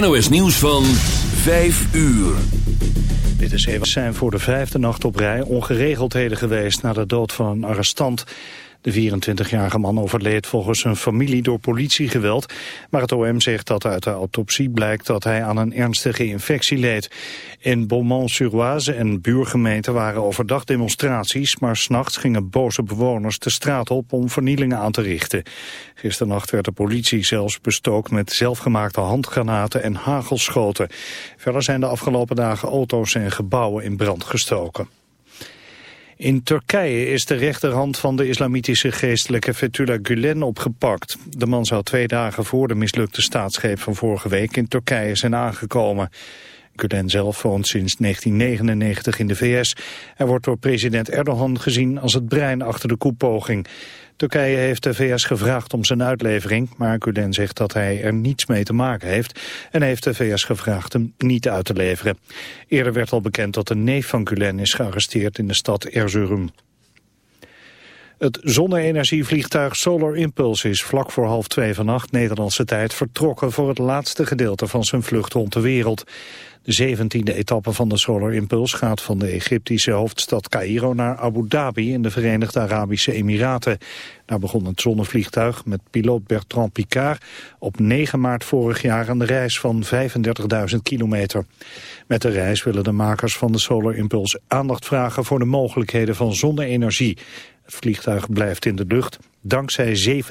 NOS nieuws van 5 uur. Dit is even zijn voor de vijfde nacht op rij ongeregeldheden geweest na de dood van een arrestant. De 24-jarige man overleed volgens zijn familie door politiegeweld. Maar het OM zegt dat uit de autopsie blijkt dat hij aan een ernstige infectie leed. In Beaumont-sur-Oise en buurgemeenten waren overdag demonstraties... maar s'nachts gingen boze bewoners de straat op om vernielingen aan te richten. Gisternacht werd de politie zelfs bestookt met zelfgemaakte handgranaten en hagelschoten. Verder zijn de afgelopen dagen auto's en gebouwen in brand gestoken. In Turkije is de rechterhand van de islamitische geestelijke Fethullah Gulen opgepakt. De man zou twee dagen voor de mislukte staatsgreep van vorige week in Turkije zijn aangekomen. Gulen zelf woont sinds 1999 in de VS. Hij wordt door president Erdogan gezien als het brein achter de koepoging. Turkije heeft de VS gevraagd om zijn uitlevering, maar Gulen zegt dat hij er niets mee te maken heeft en heeft de VS gevraagd hem niet uit te leveren. Eerder werd al bekend dat een neef van Gulen is gearresteerd in de stad Erzurum. Het zonne-energievliegtuig Solar Impulse is vlak voor half twee vannacht Nederlandse tijd vertrokken voor het laatste gedeelte van zijn vlucht rond de wereld. De zeventiende etappe van de Solar Impulse gaat van de Egyptische hoofdstad Cairo naar Abu Dhabi in de Verenigde Arabische Emiraten. Daar begon het zonnevliegtuig met piloot Bertrand Picard op 9 maart vorig jaar de reis van 35.000 kilometer. Met de reis willen de makers van de Solar Impulse aandacht vragen voor de mogelijkheden van zonne-energie. Het vliegtuig blijft in de lucht dankzij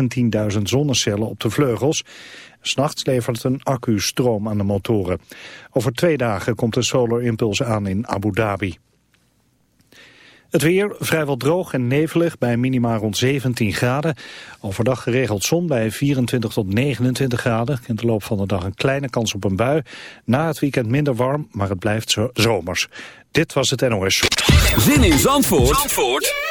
17.000 zonnecellen op de vleugels. S'nachts levert een accu stroom aan de motoren. Over twee dagen komt de Solar Impulse aan in Abu Dhabi. Het weer vrijwel droog en nevelig bij minima rond 17 graden. Overdag geregeld zon bij 24 tot 29 graden. In de loop van de dag een kleine kans op een bui. Na het weekend minder warm, maar het blijft zomers. Dit was het NOS. Zin in Zandvoort, Zandvoort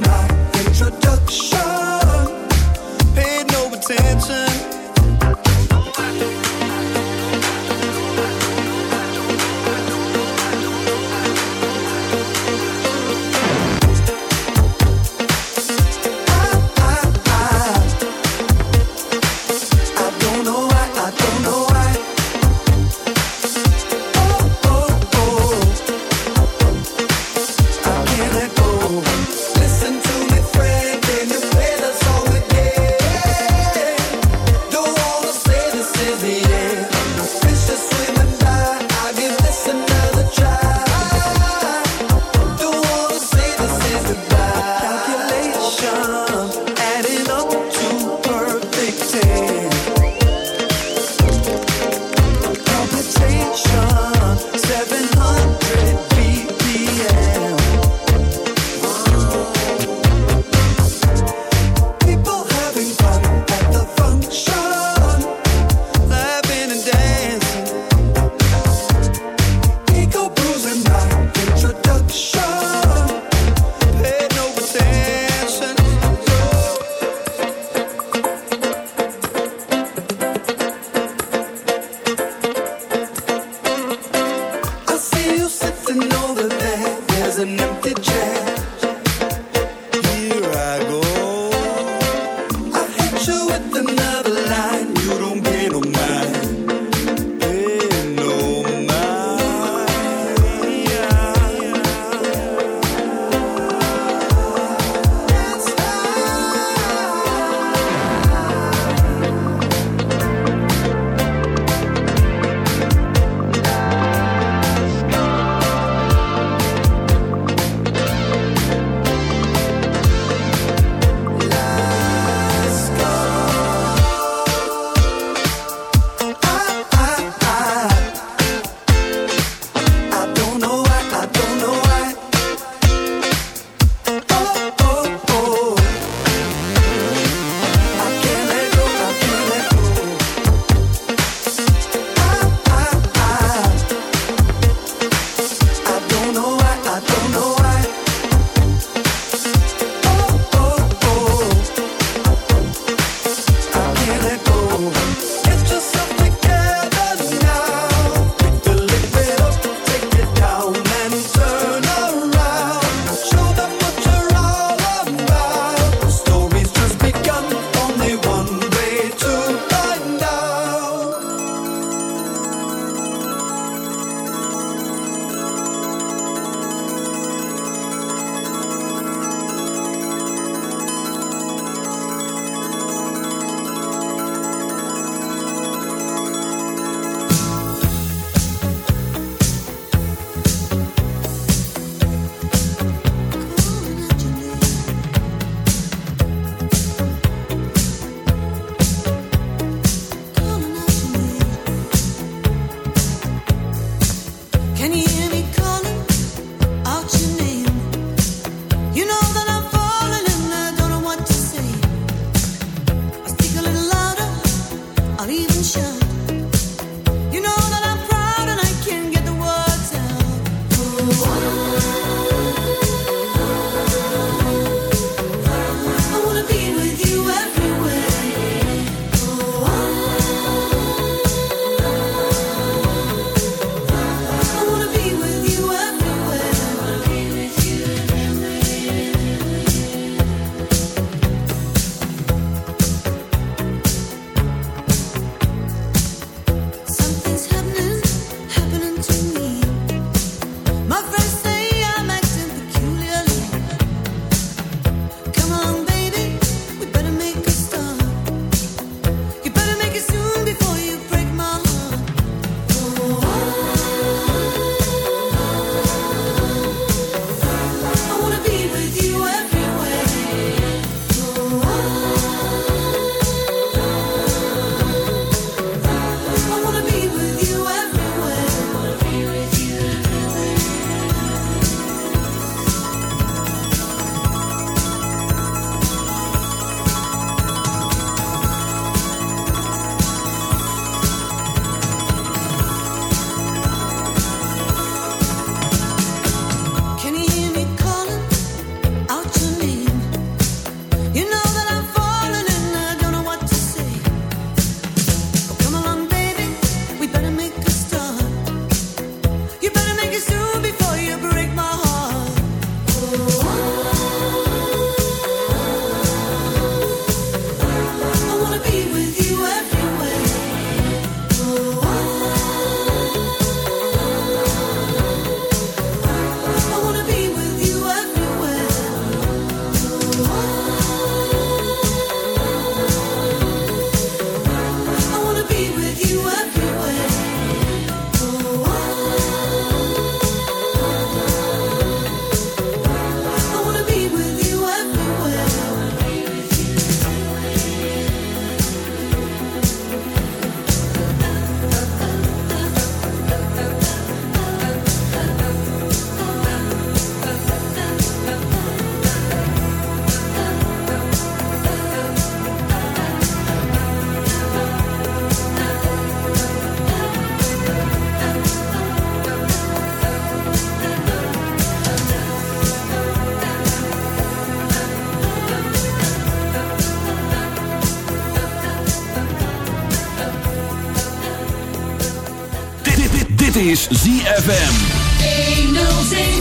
tonight is ZFM.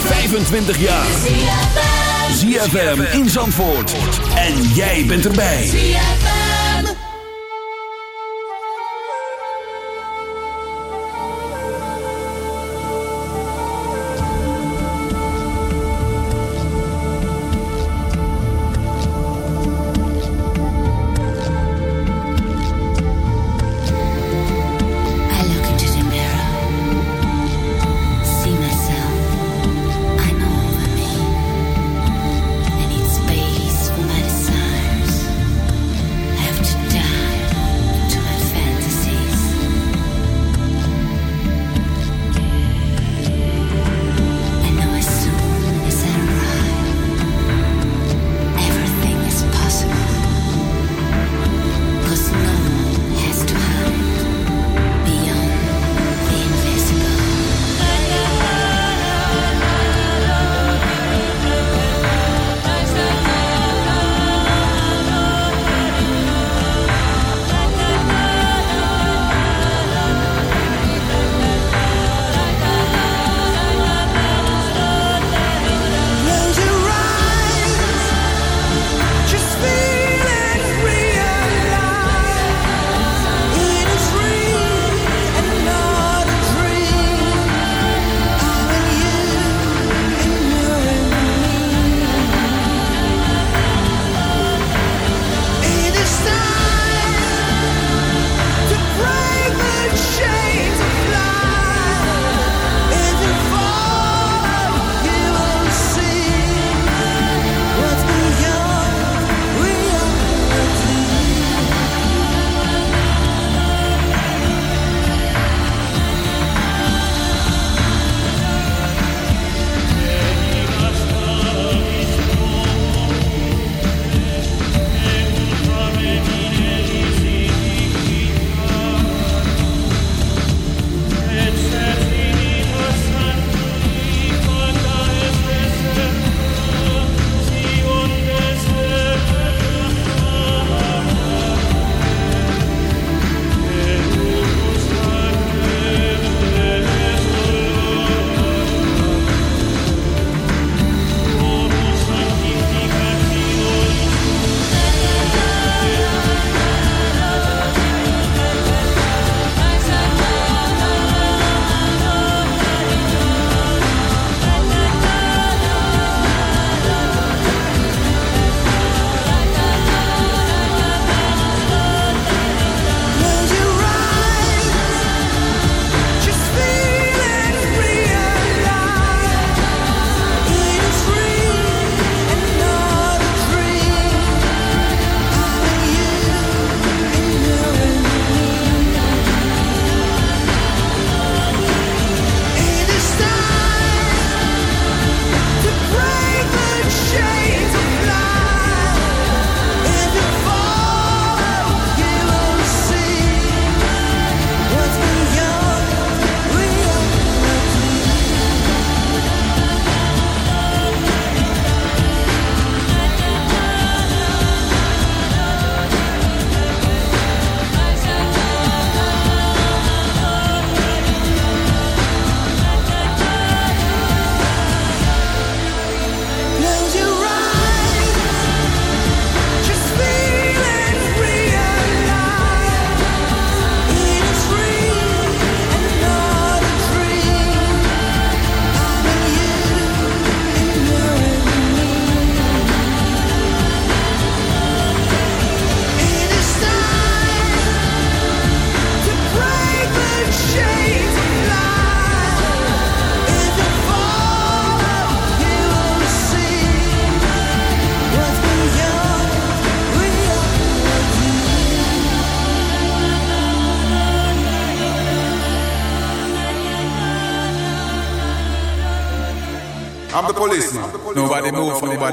25 jaar. ZFM in Zandvoort. En jij bent erbij. Nobody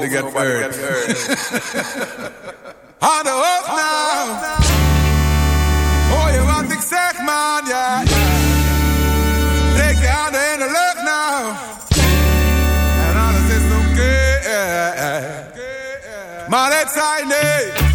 nobody get hurt. The hook now. Oh, je wat ik zeg, man, ja. Steek je handen in de lucht nou. En alles is oké. Okay. Maar het zijn nee.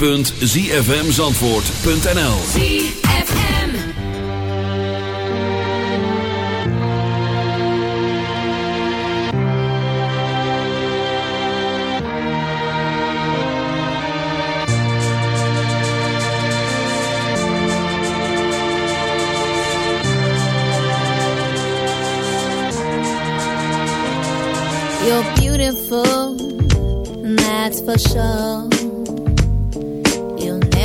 www.zfmzandvoort.nl ZFM. You're beautiful, and that's for sure.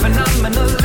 phenomenal.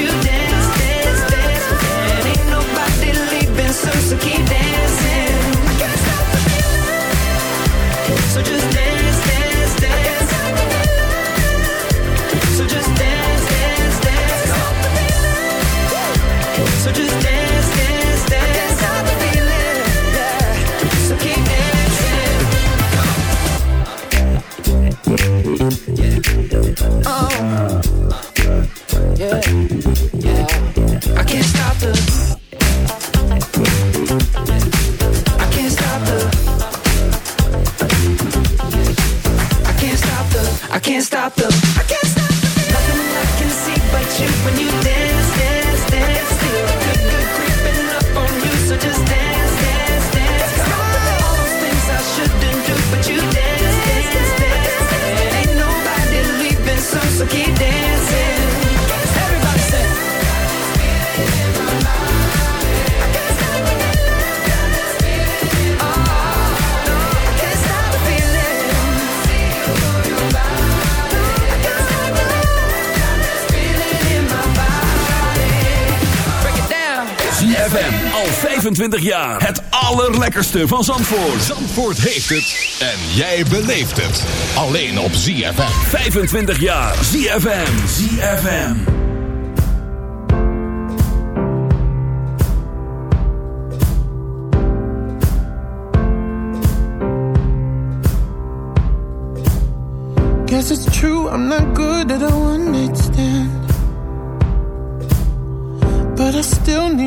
you dance. jaar. Het allerlekkerste van Zandvoort. Zandvoort heeft het. En jij beleeft het. Alleen op ZFM. 25 jaar. ZFM. ZFM. Guess it's true, I'm not good at all.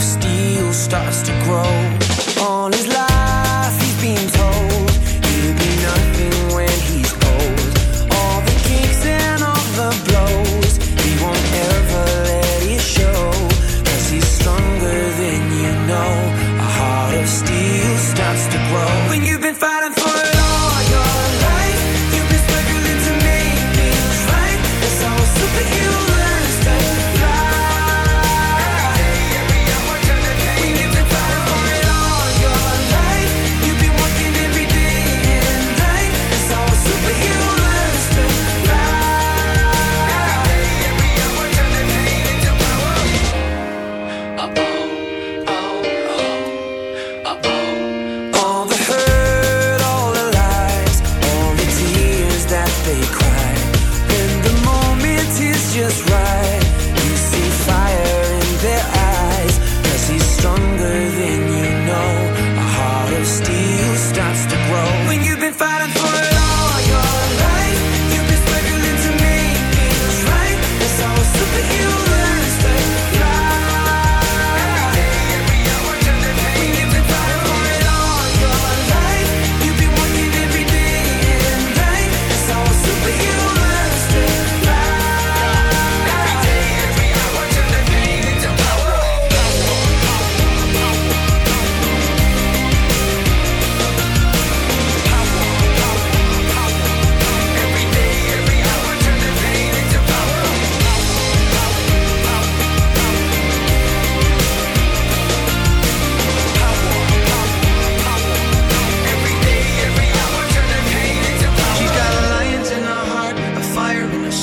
Steel starts to grow.